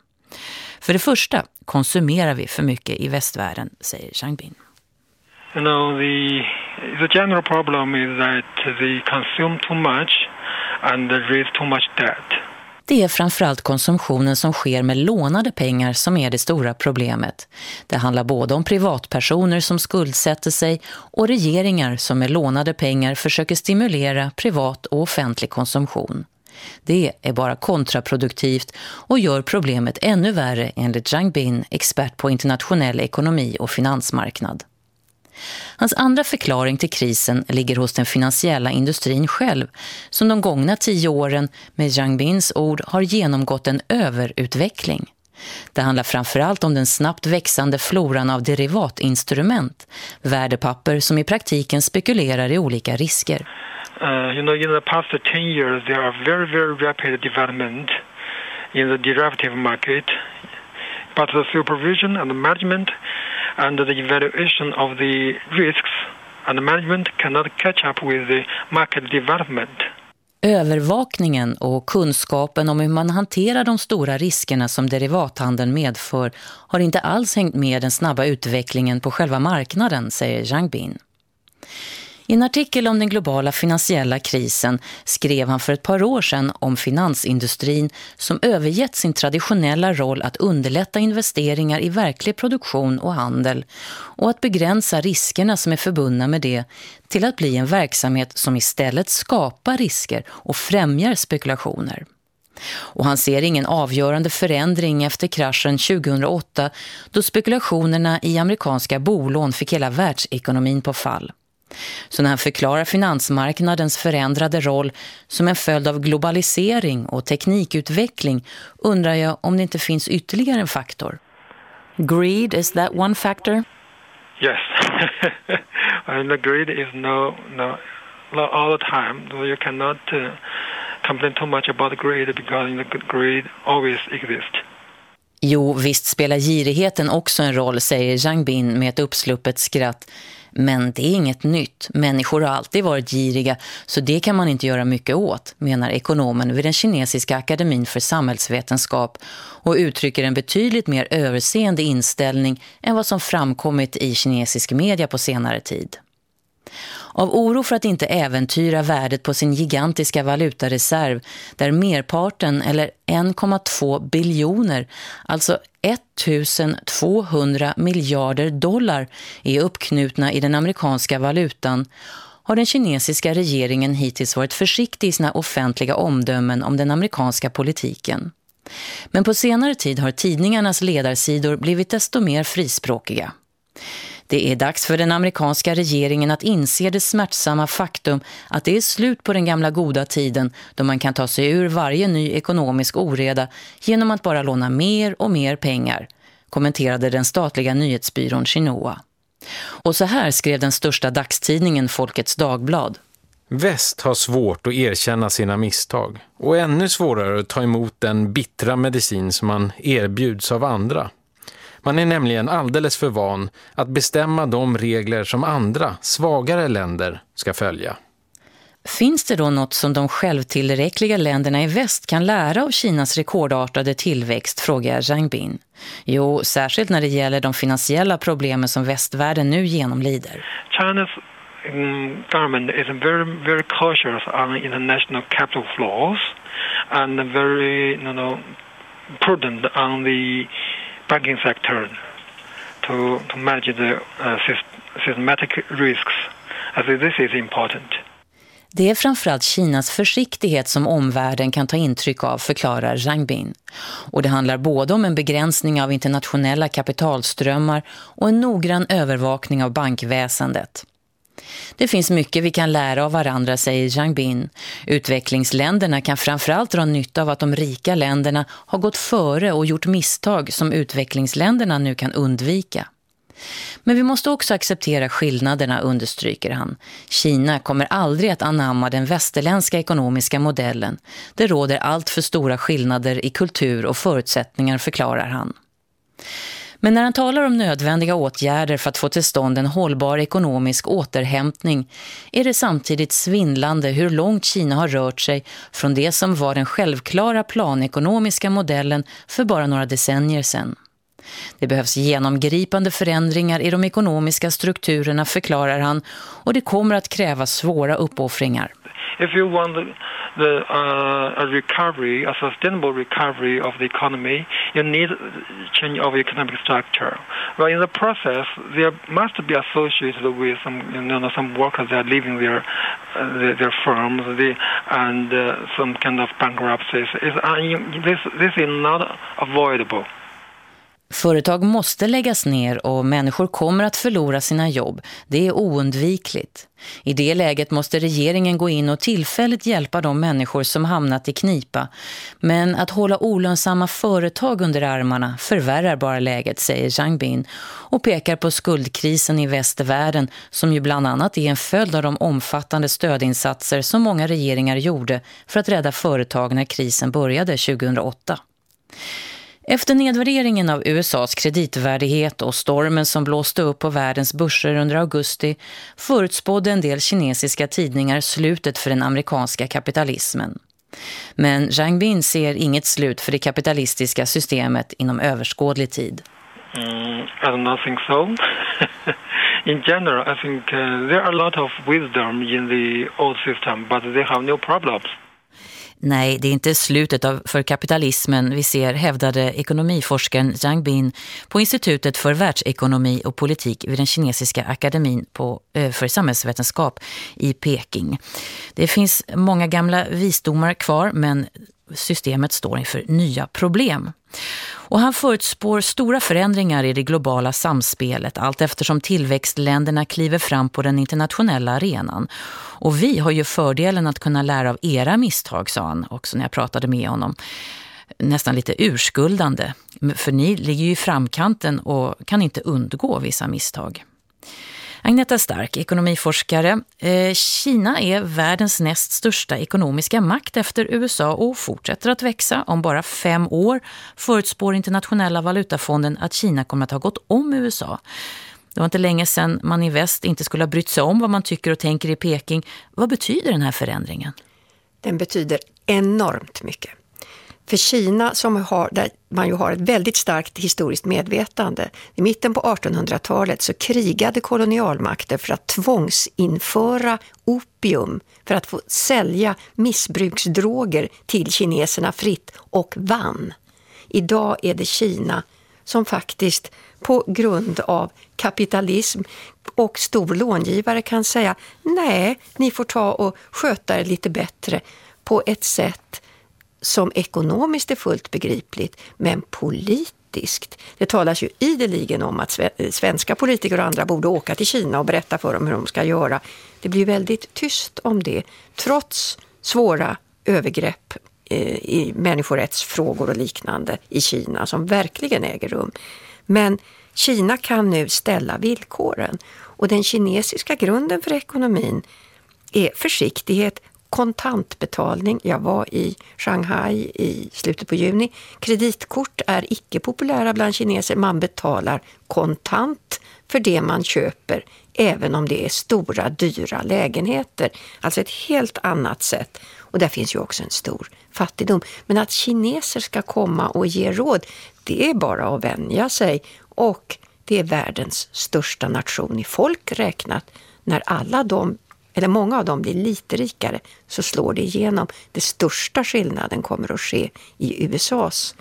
För det första konsumerar vi för mycket i västvärlden, säger Zhang Bin. You know, the, the general problem is that they consume too much and raise too much debt. Det är framförallt konsumtionen som sker med lånade pengar som är det stora problemet. Det handlar både om privatpersoner som skuldsätter sig och regeringar som med lånade pengar försöker stimulera privat och offentlig konsumtion. Det är bara kontraproduktivt och gör problemet ännu värre enligt Zhang Bin, expert på internationell ekonomi och finansmarknad. Hans andra förklaring till krisen ligger hos den finansiella industrin själv som de gångna tio åren med Zhang Bins ord har genomgått en överutveckling. Det handlar framförallt om den snabbt växande floran av derivatinstrument, värdepapper som i praktiken spekulerar i olika risker. Uh, you know, in the past 10 years, there are very, very rapid development in the derivative market, but the supervision and the management and the evaluation of the risks and management cannot catch up with the market development. Övervakningen och kunskapen om hur man hanterar de stora riskerna som derivathandeln medför har inte alls hängt med den snabba utvecklingen på själva marknaden, säger Zhang Bin. I en artikel om den globala finansiella krisen skrev han för ett par år sedan om finansindustrin som övergett sin traditionella roll att underlätta investeringar i verklig produktion och handel och att begränsa riskerna som är förbundna med det till att bli en verksamhet som istället skapar risker och främjar spekulationer. Och han ser ingen avgörande förändring efter kraschen 2008 då spekulationerna i amerikanska bolån fick hela världsekonomin på fall. Så när han förklarar finansmarknadens förändrade roll som en följd av globalisering och teknikutveckling undrar jag om det inte finns ytterligare en faktor. Greed, is that one factor? Yes. and the greed is no, no, all the time. You cannot uh, complain too much about greed because the greed always exists. Jo, visst spelar girigheten också en roll, säger Zhang Bin med ett uppsluppet skratt. Men det är inget nytt. Människor har alltid varit giriga så det kan man inte göra mycket åt, menar ekonomen vid den kinesiska akademin för samhällsvetenskap och uttrycker en betydligt mer överseende inställning än vad som framkommit i kinesisk media på senare tid. Av oro för att inte äventyra värdet på sin gigantiska valutareserv där merparten eller 1,2 biljoner, alltså 1200 miljarder dollar är uppknutna i den amerikanska valutan har den kinesiska regeringen hittills varit försiktig i sina offentliga omdömen om den amerikanska politiken. Men på senare tid har tidningarnas ledarsidor blivit desto mer frispråkiga. Det är dags för den amerikanska regeringen att inse det smärtsamma faktum att det är slut på den gamla goda tiden då man kan ta sig ur varje ny ekonomisk oreda genom att bara låna mer och mer pengar, kommenterade den statliga nyhetsbyrån Chinoa. Och så här skrev den största dagstidningen Folkets Dagblad. Väst har svårt att erkänna sina misstag och ännu svårare att ta emot den bittra medicin som man erbjuds av andra. Man är nämligen alldeles för van att bestämma de regler som andra, svagare länder ska följa. Finns det då något som de självtillräckliga länderna i väst kan lära av Kinas rekordartade tillväxt, frågar Zhang Bin. Jo, särskilt när det gäller de finansiella problemen som västvärlden nu genomlider. China's um, government is very, very cautious on international capital flows and very you know, prudent on the banking sector to, to manage the uh, systematic risks. as this is important. Det är framförallt Kinas försiktighet som omvärlden kan ta intryck av, förklarar Zhang Bin. Och det handlar både om en begränsning av internationella kapitalströmmar och en noggrann övervakning av bankväsendet. Det finns mycket vi kan lära av varandra, säger Zhang Bin. Utvecklingsländerna kan framförallt dra nytta av att de rika länderna har gått före och gjort misstag som utvecklingsländerna nu kan undvika. Men vi måste också acceptera skillnaderna, understryker han. Kina kommer aldrig att anamma den västerländska ekonomiska modellen. Det råder allt för stora skillnader i kultur och förutsättningar, förklarar han. Men när han talar om nödvändiga åtgärder för att få till stånd en hållbar ekonomisk återhämtning är det samtidigt svindlande hur långt Kina har rört sig från det som var den självklara planekonomiska modellen för bara några decennier sedan. Det behövs genomgripande förändringar i de ekonomiska strukturerna, förklarar han, och det kommer att kräva svåra uppoffringar. If you want the uh, a recovery, a sustainable recovery of the economy, you need change of economic structure. Well, in the process, there must be associated with some, you know, some workers that are leaving their uh, their, firms, the, and uh, some kind of bankruptcies. Is uh, this this is not avoidable. Företag måste läggas ner och människor kommer att förlora sina jobb. Det är oundvikligt. I det läget måste regeringen gå in och tillfälligt hjälpa de människor som hamnat i knipa. Men att hålla olönsamma företag under armarna förvärrar bara läget, säger Zhang Bin och pekar på skuldkrisen i västvärlden som ju bland annat är en följd av de omfattande stödinsatser som många regeringar gjorde för att rädda företag när krisen började 2008. Efter nedvärderingen av USAs kreditvärdighet och stormen som blåste upp på världens börser under augusti förutspådde en del kinesiska tidningar slutet för den amerikanska kapitalismen. Men Zhang Bin ser inget slut för det kapitalistiska systemet inom överskådlig tid. Mm, I don't think so. in general, I think uh, there are a lot of wisdom in the old system, but they have no problems. Nej, det är inte slutet av, för kapitalismen vi ser, hävdade ekonomiforskaren Zhang Bin på Institutet för världsekonomi och politik vid den kinesiska akademin på, eh, för samhällsvetenskap i Peking. Det finns många gamla visdomar kvar men systemet står inför nya problem. Och han förutspår stora förändringar i det globala samspelet allt eftersom tillväxtländerna kliver fram på den internationella arenan. Och vi har ju fördelen att kunna lära av era misstag, sa han också när jag pratade med honom. Nästan lite urskuldande, för ni ligger ju i framkanten och kan inte undgå vissa misstag. Agneta Stark, ekonomiforskare. Eh, Kina är världens näst största ekonomiska makt efter USA och fortsätter att växa. Om bara fem år förutspår internationella valutafonden att Kina kommer att ha gått om USA. Det var inte länge sedan man i väst inte skulle ha brytt sig om vad man tycker och tänker i Peking. Vad betyder den här förändringen? Den betyder enormt mycket. För Kina, som har, där man ju har ett väldigt starkt historiskt medvetande, i mitten på 1800-talet så krigade kolonialmakter för att tvångsinföra opium, för att få sälja missbruksdroger till kineserna fritt och vann. Idag är det Kina som faktiskt på grund av kapitalism och stor långivare kan säga nej, ni får ta och sköta er lite bättre på ett sätt som ekonomiskt är fullt begripligt, men politiskt. Det talas ju ideligen om att svenska politiker och andra borde åka till Kina och berätta för dem hur de ska göra. Det blir väldigt tyst om det, trots svåra övergrepp eh, i människorättsfrågor och liknande i Kina som verkligen äger rum. Men Kina kan nu ställa villkoren och den kinesiska grunden för ekonomin är försiktighet, kontantbetalning. Jag var i Shanghai i slutet på juni. Kreditkort är icke populära bland kineser. Man betalar kontant för det man köper, även om det är stora, dyra lägenheter. Alltså ett helt annat sätt. Och där finns ju också en stor fattigdom. Men att kineser ska komma och ge råd, det är bara att vänja sig. Och det är världens största nation i folk räknat. När alla de eller många av dem blir lite rikare, så slår det igenom. Den största skillnaden kommer att ske i USAs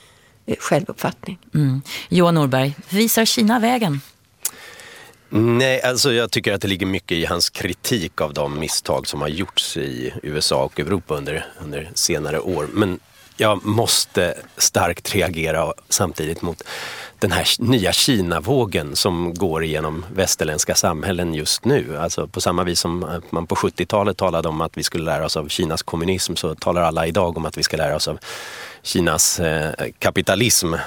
eh, självuppfattning. Mm. Johan Norberg, visar Kina vägen? Nej, alltså jag tycker att det ligger mycket i hans kritik av de misstag som har gjorts i USA och Europa under, under senare år. Men jag måste starkt reagera samtidigt mot den här nya Kina-vågen som går igenom västerländska samhällen just nu. Alltså på samma vis som man på 70-talet talade om att vi skulle lära oss av Kinas kommunism så talar alla idag om att vi ska lära oss av Kinas eh, kapitalism, eh,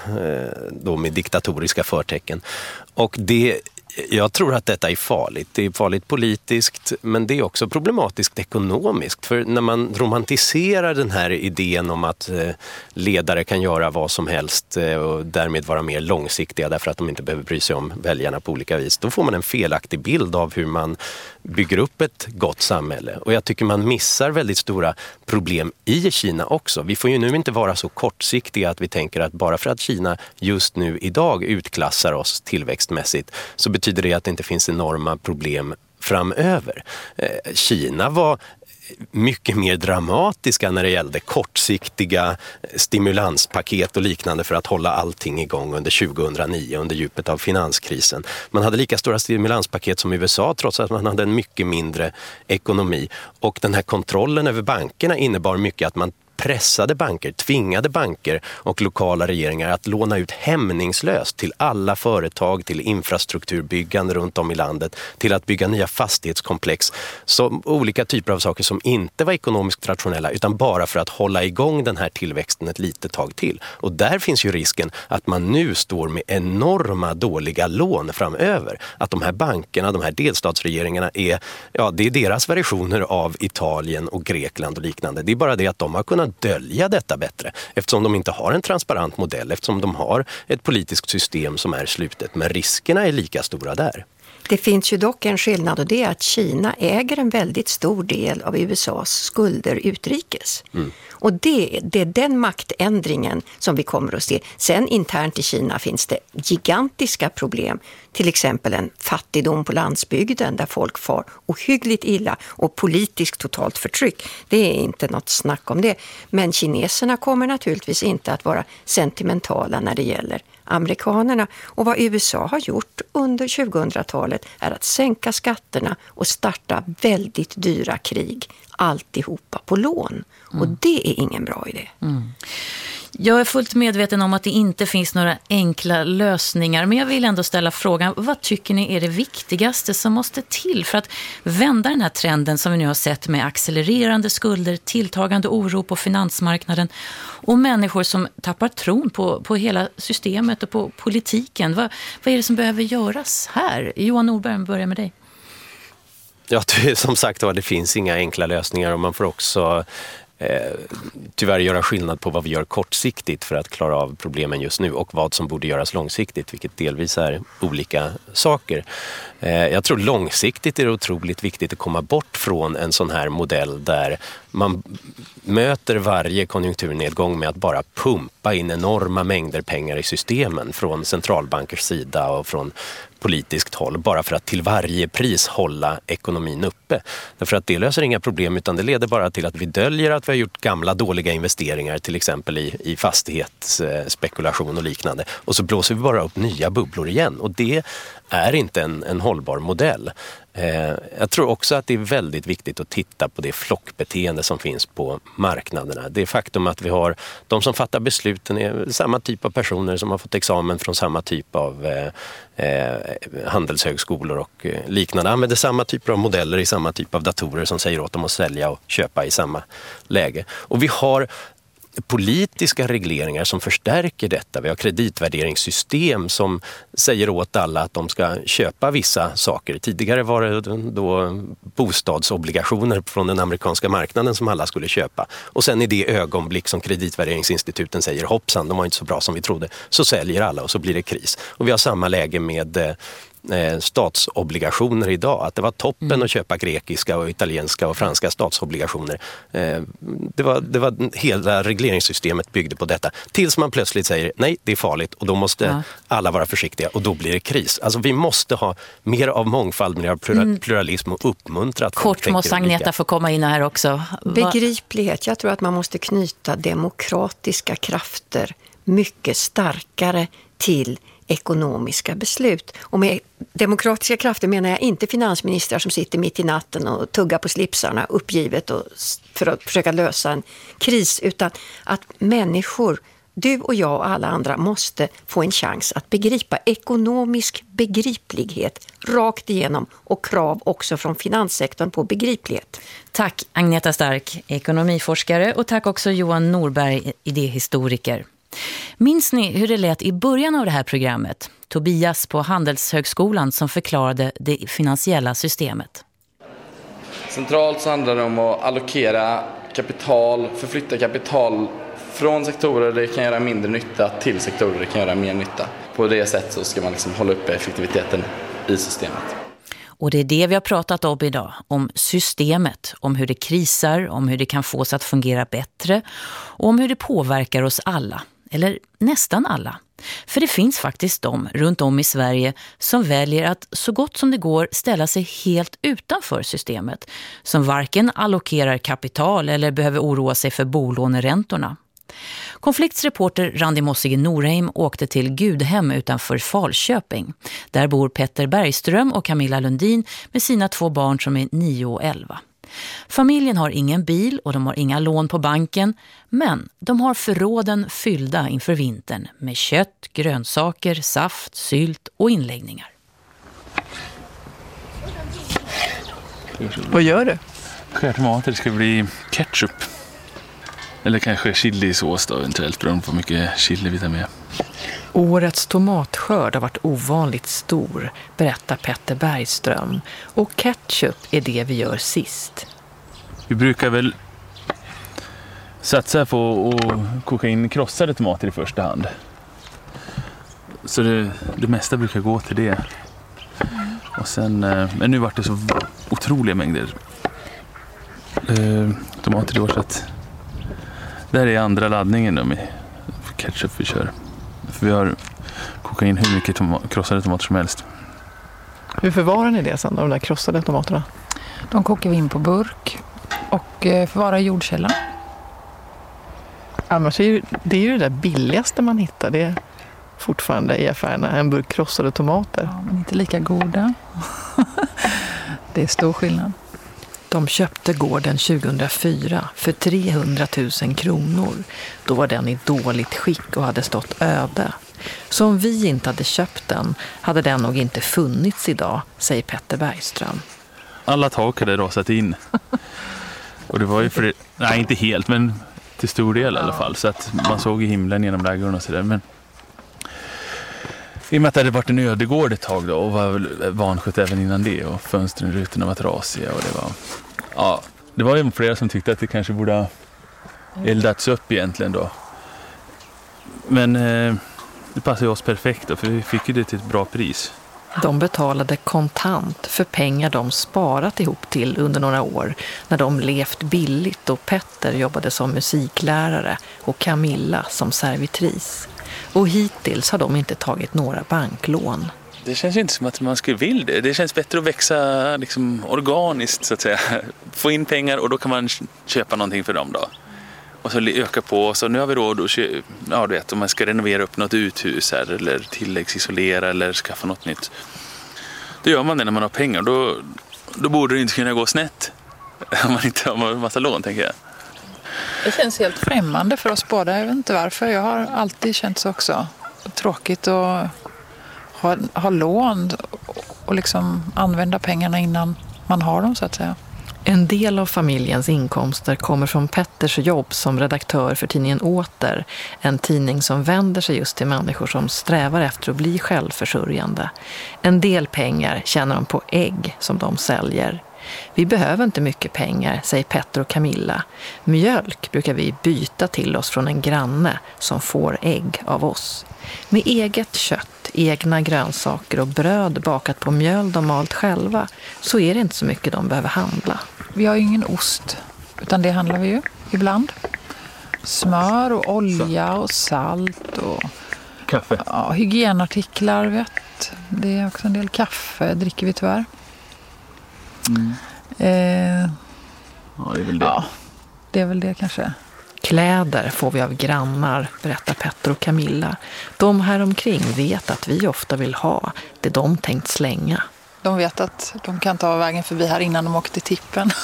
då med diktatoriska förtecken. Och det jag tror att detta är farligt. Det är farligt politiskt men det är också problematiskt ekonomiskt. För när man romantiserar den här idén om att eh, ledare kan göra vad som helst eh, och därmed vara mer långsiktiga därför att de inte behöver bry sig om väljarna på olika vis. Då får man en felaktig bild av hur man bygger upp ett gott samhälle. Och jag tycker man missar väldigt stora problem i Kina också. Vi får ju nu inte vara så kortsiktiga att vi tänker att bara för att Kina just nu idag utklassar oss tillväxtmässigt så betyder det att det inte finns enorma problem framöver. Eh, Kina var mycket mer dramatiska när det gällde kortsiktiga stimulanspaket och liknande för att hålla allting igång under 2009, under djupet av finanskrisen. Man hade lika stora stimulanspaket som USA trots att man hade en mycket mindre ekonomi. Och den här kontrollen över bankerna innebar mycket att man pressade banker, tvingade banker och lokala regeringar att låna ut hämningslöst till alla företag, till infrastrukturbyggande runt om i landet, till att bygga nya fastighetskomplex. Så olika typer av saker som inte var ekonomiskt rationella utan bara för att hålla igång den här tillväxten ett litet tag till. Och där finns ju risken att man nu står med enorma dåliga lån framöver. Att de här bankerna, de här delstatsregeringarna är, ja det är deras versioner av Italien och Grekland och liknande. Det är bara det att de har kunnat dölja detta bättre eftersom de inte har en transparent modell, eftersom de har ett politiskt system som är slutet. Men riskerna är lika stora där. Det finns ju dock en skillnad och det är att Kina äger en väldigt stor del av USAs skulder utrikes. Mm. Och det, det är den maktändringen som vi kommer att se. Sen internt i Kina finns det gigantiska problem. Till exempel en fattigdom på landsbygden där folk far ohyggligt illa och politiskt totalt förtryck. Det är inte något snack om det. Men kineserna kommer naturligtvis inte att vara sentimentala när det gäller amerikanerna. Och vad USA har gjort under 2000-talet är att sänka skatterna och starta väldigt dyra krig. Alltihopa på lån. Mm. Och det är ingen bra idé. Mm. Jag är fullt medveten om att det inte finns några enkla lösningar. Men jag vill ändå ställa frågan, vad tycker ni är det viktigaste som måste till för att vända den här trenden som vi nu har sett med accelererande skulder, tilltagande oro på finansmarknaden och människor som tappar tron på, på hela systemet och på politiken. Vad, vad är det som behöver göras här? Johan Norberg, börjar med dig. Ja, som sagt det finns inga enkla lösningar och man får också eh, tyvärr göra skillnad på vad vi gör kortsiktigt för att klara av problemen just nu och vad som borde göras långsiktigt, vilket delvis är olika saker. Eh, jag tror långsiktigt är det otroligt viktigt att komma bort från en sån här modell där man möter varje konjunkturnedgång med att bara pumpa in enorma mängder pengar i systemen från centralbankers sida och från politiskt håll bara för att till varje pris hålla ekonomin uppe. Därför att det löser inga problem utan det leder bara till att vi döljer att vi har gjort gamla dåliga investeringar till exempel i, i fastighetsspekulation och liknande och så blåser vi bara upp nya bubblor igen och det är inte en, en hållbar modell. Eh, jag tror också att det är väldigt viktigt att titta på det flockbeteende som finns på marknaderna. Det faktum att vi har de som fattar besluten är samma typ av personer som har fått examen från samma typ av eh, eh, handelshögskolor och eh, liknande. Använder samma typer av modeller i samma typ av datorer som säger åt dem att sälja och köpa i samma läge. Och vi har politiska regleringar som förstärker detta. Vi har kreditvärderingssystem som säger åt alla att de ska köpa vissa saker. Tidigare var det då bostadsobligationer från den amerikanska marknaden som alla skulle köpa. Och sen i det ögonblick som kreditvärderingsinstituten säger hoppsan, de var inte så bra som vi trodde, så säljer alla och så blir det kris. Och vi har samma läge med eh, statsobligationer idag. Att det var toppen mm. att köpa grekiska och italienska och franska statsobligationer. Eh, det, var, det var hela regleringssystemet byggde på detta. Tills man plötsligt säger nej, det är farligt och då måste ja. alla vara försiktiga och då blir det kris. Alltså vi måste ha mer av mångfald, mer av mm. pluralism och uppmuntra att Kort måste Agneta få komma in här också. Begriplighet. Jag tror att man måste knyta demokratiska krafter mycket starkare till ekonomiska beslut. Och med demokratiska krafter menar jag inte finansministrar som sitter mitt i natten och tuggar på slipsarna uppgivet och för att försöka lösa en kris, utan att människor, du och jag och alla andra, måste få en chans att begripa ekonomisk begriplighet rakt igenom och krav också från finanssektorn på begriplighet. Tack Agneta Stark, ekonomiforskare och tack också Johan Norberg, idéhistoriker. Minns ni hur det lät i början av det här programmet? Tobias på Handelshögskolan som förklarade det finansiella systemet. Centralt så handlar det om att allokera kapital, förflytta kapital från sektorer där det kan göra mindre nytta till sektorer där det kan göra mer nytta. På det sättet så ska man liksom hålla uppe effektiviteten i systemet. Och det är det vi har pratat om idag, om systemet, om hur det krisar, om hur det kan fås att fungera bättre och om hur det påverkar oss alla eller nästan alla. För det finns faktiskt de runt om i Sverige som väljer att så gott som det går ställa sig helt utanför systemet. Som varken allokerar kapital eller behöver oroa sig för bolåneräntorna. Konfliktsreporter Randi Mossige Norheim åkte till Gudhem utanför Falköping. Där bor Petter Bergström och Camilla Lundin med sina två barn som är 9 och 11. Familjen har ingen bil och de har inga lån på banken men de har förråden fyllda inför vintern med kött, grönsaker, saft, sylt och inläggningar. Vad gör du? Skär tomater, det ska bli ketchup. Eller kanske chilisås då eventuellt beroende på hur mycket chili vi tar med. Årets tomatskörd har varit ovanligt stor, berättar Petter Bergström. Och ketchup är det vi gör sist. Vi brukar väl satsa på att koka in krossade tomater i första hand. Så det, det mesta brukar gå till det. Och sen, eh, men nu vart det så otroliga mängder eh, tomater i år så att där är andra laddningen med ketchup vi kör. För vi har kokat in hur mycket toma krossade tomater som helst. Hur förvarar ni det sen, de där krossade tomaterna? De kokar vi in på burk och eh, förvarar i jordkällaren. Annars är det, är ju det där billigaste man hittar. Det är fortfarande i affärerna en burk krossade tomater. Ja, men inte lika goda. det är stor skillnad. De köpte gården 2004 för 300 000 kronor. Då var den i dåligt skick och hade stått öde. Så om vi inte hade köpt den hade den nog inte funnits idag, säger Petter Bergström. Alla tak hade rasat in. Och det var ju för nej inte helt men till stor del i alla fall. Så att man såg i himlen genom ladugården och sådär. Men i och med att det hade varit en ödegård ett tag då och var vanskött även innan det och fönstren och rutorna var trasiga och det var... Ja, det var ju flera som tyckte att det kanske borde ha eldats upp egentligen då. Men eh, det passade oss perfekt då, för vi fick ju det till ett bra pris. De betalade kontant för pengar de sparat ihop till under några år när de levt billigt och Petter jobbade som musiklärare och Camilla som servitris. Och hittills har de inte tagit några banklån. Det känns ju inte som att man skulle vilja det. Det känns bättre att växa liksom, organiskt så att säga. Få in pengar och då kan man köpa någonting för dem då. Och så öka på och så nu har vi råd att köpa, ja du vet om man ska renovera upp något uthus här eller tilläggsisolera eller skaffa något nytt. Då gör man det när man har pengar. Då, då borde det inte kunna gå snett. Om man inte har en massa lån tänker jag. Det känns helt främmande för oss båda. Jag vet inte varför. Jag har alltid känt så också. Tråkigt och ha, ha lån och liksom använda pengarna innan man har dem så att säga. En del av familjens inkomster kommer från Petters jobb som redaktör för tidningen Åter, en tidning som vänder sig just till människor som strävar efter att bli självförsörjande. En del pengar tjänar de på ägg som de säljer. Vi behöver inte mycket pengar, säger Petter och Camilla. Mjölk brukar vi byta till oss från en granne som får ägg av oss. Med eget kött, egna grönsaker och bröd bakat på mjöl de malt själva så är det inte så mycket de behöver handla. Vi har ju ingen ost, utan det handlar vi ju ibland. Smör och olja och salt och Kaffe. ja, hygienartiklar. Vet. Det är också en del kaffe, dricker vi tyvärr. Mm. Eh, Ja, det är väl det. ja, det är väl det kanske. Kläder får vi av grannar, berättar Petter och Camilla. De här omkring vet att vi ofta vill ha det de tänkt slänga. De vet att de kan ta vägen förbi här innan de åker till tippen.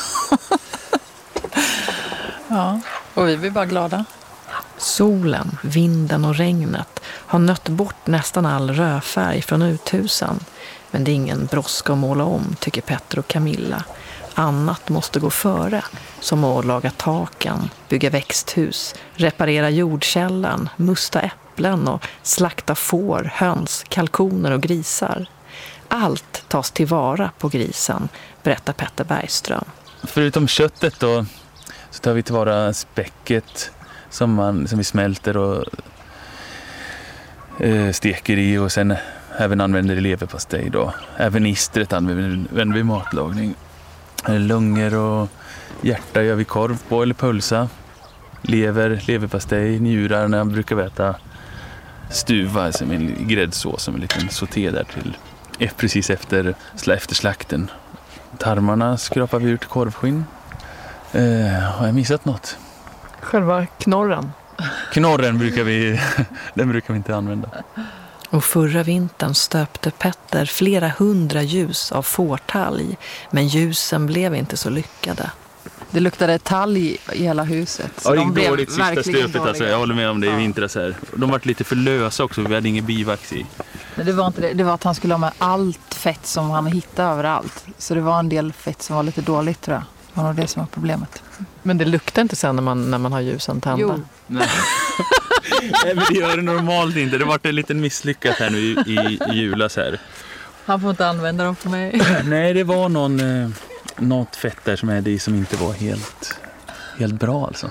ja, och vi blir bara glada. Solen, vinden och regnet har nött bort nästan all rödfärg från uthusen. Men det är ingen brådska att måla om, tycker Petter och Camilla. Annat måste gå före, som att laga taken, bygga växthus, reparera jordkällan, musta äpplen och slakta får, höns, kalkoner och grisar. Allt tas tillvara på grisen, berättar Petter Bergström. Förutom köttet då så tar vi tillvara späcket som, man, som vi smälter och eh, steker i och sen även använder i leverpastej då. Även istret använder vi i matlagning. Eh, lungor och hjärta gör vi korv på eller pölsa. Lever, leverpastej, njurarna brukar vi äta stuva, alltså med en gräddsås som en liten sauté där till eh, precis efter, efter slakten. Tarmarna skrapar vi ut korvskinn. Eh, har jag missat något? Själva knorren. Knorren brukar vi, den brukar vi inte använda. Och förra vintern stöpte Petter flera hundra ljus av fårtalg, men ljusen blev inte så lyckade. Det luktade talg i hela huset. Ja, det de gick blev dåligt sista stöpet alltså. Jag håller med om det i vintras här. De var lite för lösa också, vi hade ingen bivax i. Men det var inte det. Det var att han skulle ha med allt fett som han hittade överallt. Så det var en del fett som var lite dåligt tror jag. Det var nog det som var problemet. Men det luktar inte sen när man, när man har ljusen tända? Jo. Nej. Nej, men det gör det normalt inte. Det vart en liten misslyckat här nu i, i, i julas här. Han får inte använda dem för mig. Nej, det var någon, eh, något fett där som är i som inte var helt, helt bra alltså.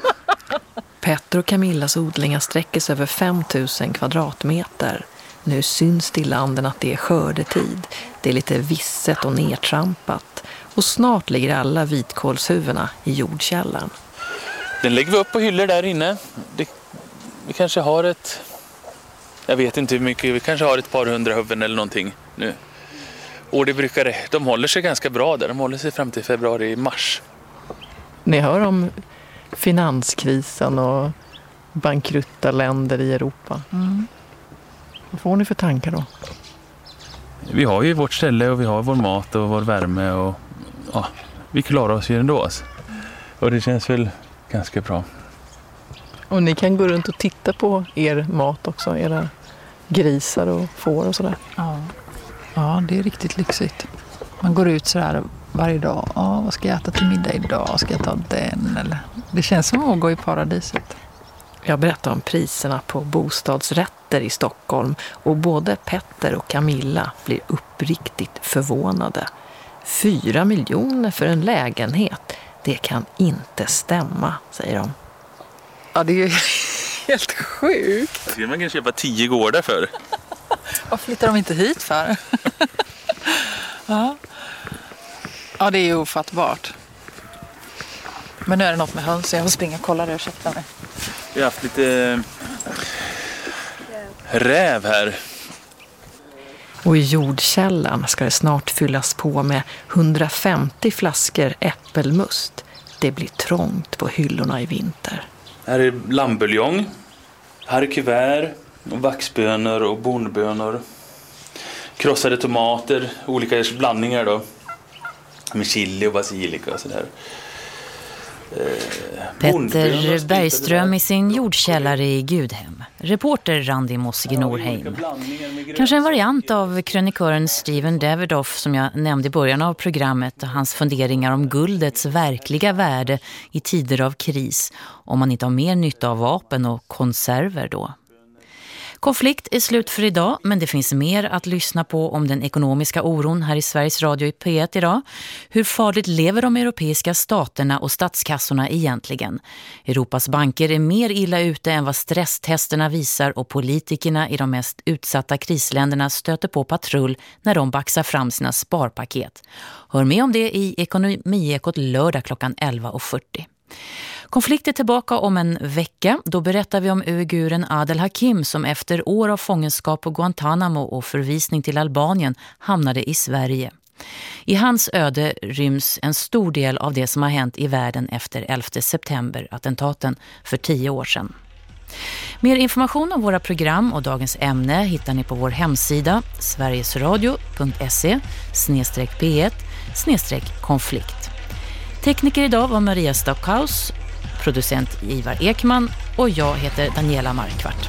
Petter och Camillas odlingar sträcker sig över 5 000 kvadratmeter. Nu syns det i landen att det är skördetid. Det är lite visset och nedtrampat. Och snart ligger alla vitkålshuvudena i jordkällan. Den lägger vi upp på hyllor där inne. Det, vi kanske har ett... Jag vet inte hur mycket. Vi kanske har ett par hundra huvuden eller någonting nu. Och det brukar, de håller sig ganska bra där. De håller sig fram till februari-mars. Ni hör om finanskrisen och bankrutta länder i Europa. Mm. Vad får ni för tankar då? Vi har ju vårt ställe och vi har vår mat och vår värme och ja, vi klarar oss ju ändå. Alltså. Och det känns väl ganska bra. Och ni kan gå runt och titta på er mat också, era grisar och får och sådär. Ja. ja, det är riktigt lyxigt. Man går ut sådär varje dag. Ja, vad ska jag äta till middag idag? Ska jag ta den? Eller? Det känns som att gå i paradiset. Jag berättar om priserna på bostadsrätter i Stockholm och både Petter och Camilla blir uppriktigt förvånade. Fyra miljoner för en lägenhet, det kan inte stämma, säger de. Ja, det är ju helt sjukt. Det skulle man kan köpa tio gårdar för. Vad flyttar de inte hit för? ja. ja, det är ju ofattbart. Men nu är det något med höns, så jag får springa och kolla det. Ursäkta mig. Vi har haft lite räv här. Och i jordkällan ska det snart fyllas på med 150 flaskor äppelmust. Det blir trångt på hyllorna i vinter. Här är lammbuljong. Här är kuvert, och vaxbönor och bondbönor. Krossade tomater, olika blandningar då. Med chili och basilika och sådär. Petter Bergström i sin jordkällare i Gudhem. Reporter Randi Mossige Norheim. Kanske en variant av krönikören Steven Davidoff som jag nämnde i början av programmet och hans funderingar om guldets verkliga värde i tider av kris om man inte har mer nytta av vapen och konserver då. Konflikt är slut för idag men det finns mer att lyssna på om den ekonomiska oron här i Sveriges Radio i P1 idag. Hur farligt lever de europeiska staterna och statskassorna egentligen? Europas banker är mer illa ute än vad stresstesterna visar och politikerna i de mest utsatta krisländerna stöter på patrull när de baxar fram sina sparpaket. Hör med om det i Ekonomiekot lördag klockan 11.40. Konflikt är tillbaka om en vecka. Då berättar vi om uiguren Adel Hakim som efter år av fångenskap på Guantanamo och förvisning till Albanien hamnade i Sverige. I hans öde ryms en stor del av det som har hänt i världen efter 11 september-attentaten för tio år sedan. Mer information om våra program och dagens ämne hittar ni på vår hemsida sverigesradio.se p1 konflikt. Tekniker idag var Maria Stockhaus producent Ivar Ekman och jag heter Daniela Markvart.